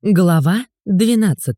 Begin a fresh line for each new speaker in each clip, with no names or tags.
Глава 12.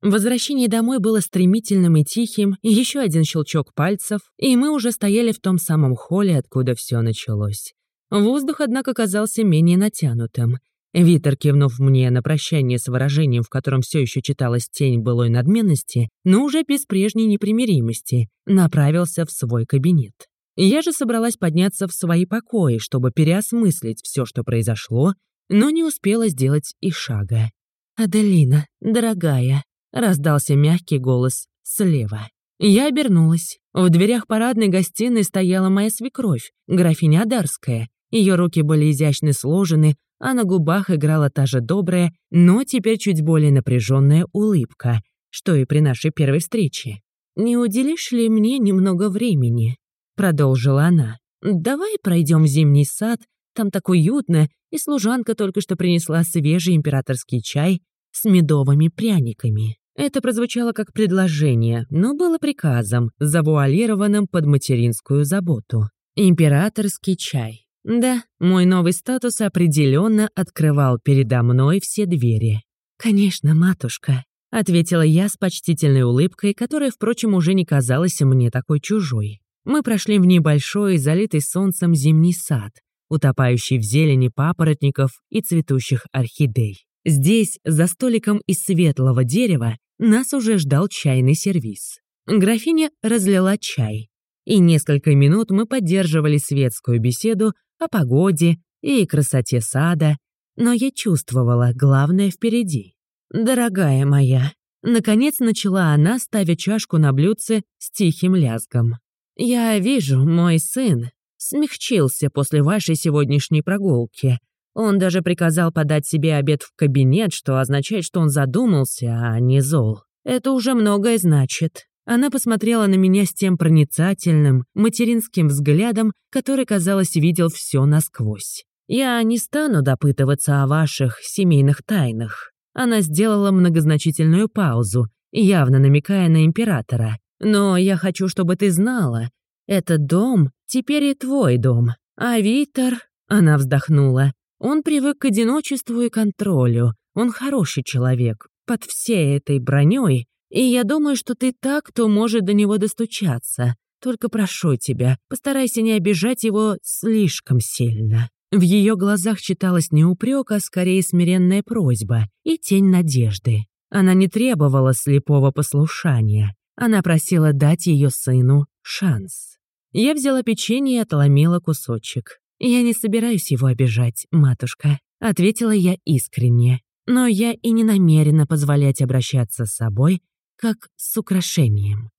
Возвращение домой было стремительным и тихим, еще один щелчок пальцев, и мы уже стояли в том самом холле, откуда все началось. Воздух, однако, казался менее натянутым. Витер, кивнув мне на прощание с выражением, в котором все еще читалась тень былой надменности, но уже без прежней непримиримости, направился в свой кабинет. Я же собралась подняться в свои покои, чтобы переосмыслить все, что произошло, но не успела сделать и шага. «Аделина, дорогая», — раздался мягкий голос слева. Я обернулась. В дверях парадной гостиной стояла моя свекровь, графиня Адарская. Ее руки были изящно сложены, а на губах играла та же добрая, но теперь чуть более напряженная улыбка, что и при нашей первой встрече. «Не уделишь ли мне немного времени?» — продолжила она. «Давай пройдем в зимний сад, там так уютно, и служанка только что принесла свежий императорский чай с медовыми пряниками. Это прозвучало как предложение, но было приказом, завуалированным под материнскую заботу. Императорский чай. Да, мой новый статус определенно открывал передо мной все двери. «Конечно, матушка», — ответила я с почтительной улыбкой, которая, впрочем, уже не казалась мне такой чужой. Мы прошли в небольшой, залитый солнцем зимний сад, утопающий в зелени папоротников и цветущих орхидей. Здесь, за столиком из светлого дерева, нас уже ждал чайный сервиз. Графиня разлила чай, и несколько минут мы поддерживали светскую беседу о погоде и красоте сада, но я чувствовала главное впереди. «Дорогая моя», — наконец начала она, ставя чашку на блюдце с тихим лязгом. «Я вижу, мой сын смягчился после вашей сегодняшней прогулки. Он даже приказал подать себе обед в кабинет, что означает, что он задумался, а не зол. Это уже многое значит. Она посмотрела на меня с тем проницательным, материнским взглядом, который, казалось, видел все насквозь. «Я не стану допытываться о ваших семейных тайнах». Она сделала многозначительную паузу, явно намекая на императора. «Но я хочу, чтобы ты знала, этот дом теперь и твой дом. А Витер...» Она вздохнула. «Он привык к одиночеству и контролю. Он хороший человек, под всей этой броней, и я думаю, что ты так, кто может до него достучаться. Только прошу тебя, постарайся не обижать его слишком сильно». В ее глазах читалась не упрек, а скорее смиренная просьба и тень надежды. Она не требовала слепого послушания. Она просила дать ее сыну шанс. Я взяла печенье и отломила кусочек. «Я не собираюсь его обижать, матушка», — ответила я искренне. «Но я и не намерена позволять обращаться с собой, как с украшением.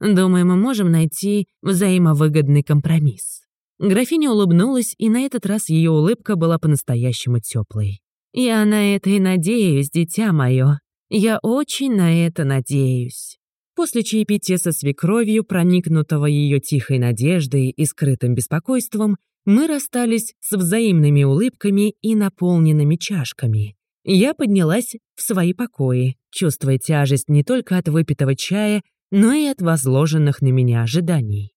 Думаю, мы можем найти взаимовыгодный компромисс». Графиня улыбнулась, и на этот раз ее улыбка была по-настоящему теплой. «Я на это и надеюсь, дитя мое. Я очень на это надеюсь». После чаепития со свекровью, проникнутого ее тихой надеждой и скрытым беспокойством, мы расстались с взаимными улыбками и наполненными чашками. Я поднялась в свои покои, чувствуя тяжесть не только от выпитого чая, но и от возложенных на меня ожиданий.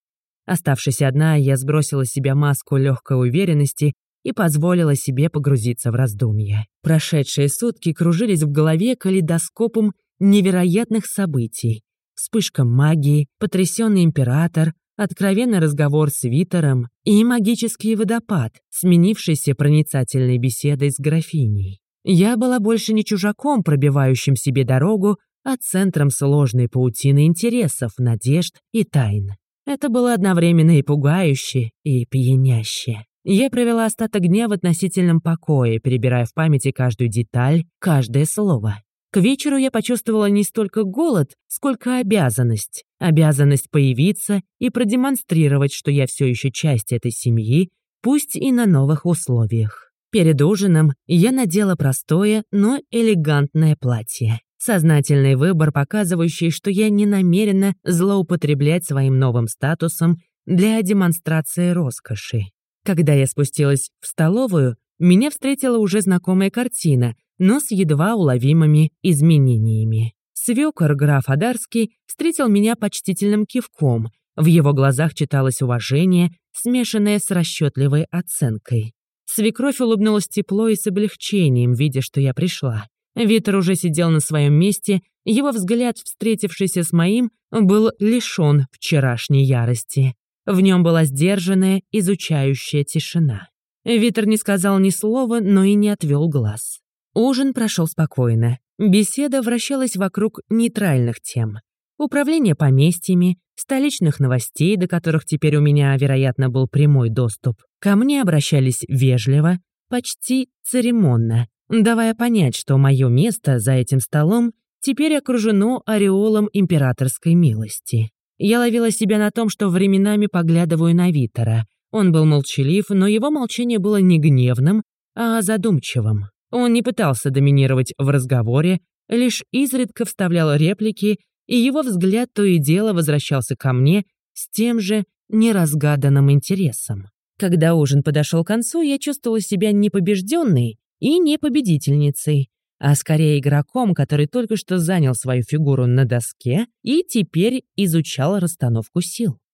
Оставшись одна, я сбросила с себя маску легкой уверенности и позволила себе погрузиться в раздумья. Прошедшие сутки кружились в голове калейдоскопом невероятных событий, вспышка магии, потрясенный император, откровенный разговор с Витером и магический водопад, сменившийся проницательной беседой с графиней. Я была больше не чужаком, пробивающим себе дорогу, а центром сложной паутины интересов, надежд и тайн. Это было одновременно и пугающе, и пьяняще. Я провела остаток дня в относительном покое, перебирая в памяти каждую деталь, каждое слово. К вечеру я почувствовала не столько голод, сколько обязанность. Обязанность появиться и продемонстрировать, что я все еще часть этой семьи, пусть и на новых условиях. Перед ужином я надела простое, но элегантное платье. Сознательный выбор, показывающий, что я не намерена злоупотреблять своим новым статусом для демонстрации роскоши. Когда я спустилась в столовую, меня встретила уже знакомая картина, но с едва уловимыми изменениями. Свёкор граф Адарский встретил меня почтительным кивком. В его глазах читалось уважение, смешанное с расчетливой оценкой. Свекровь улыбнулась тепло и с облегчением, видя, что я пришла. Витер уже сидел на своем месте, его взгляд, встретившийся с моим, был лишён вчерашней ярости. В нем была сдержанная, изучающая тишина. Витер не сказал ни слова, но и не отвел глаз. Ужин прошел спокойно. Беседа вращалась вокруг нейтральных тем. Управление поместьями, столичных новостей, до которых теперь у меня, вероятно, был прямой доступ. Ко мне обращались вежливо, почти церемонно, давая понять, что мое место за этим столом теперь окружено ореолом императорской милости. Я ловила себя на том, что временами поглядываю на Витера. Он был молчалив, но его молчание было не гневным, а задумчивым. Он не пытался доминировать в разговоре, лишь изредка вставлял реплики, и его взгляд то и дело возвращался ко мне с тем же неразгаданным интересом. Когда ужин подошел к концу, я чувствовала себя не побежденной и не победительницей, а скорее игроком, который только что занял свою фигуру на доске и теперь изучал расстановку сил.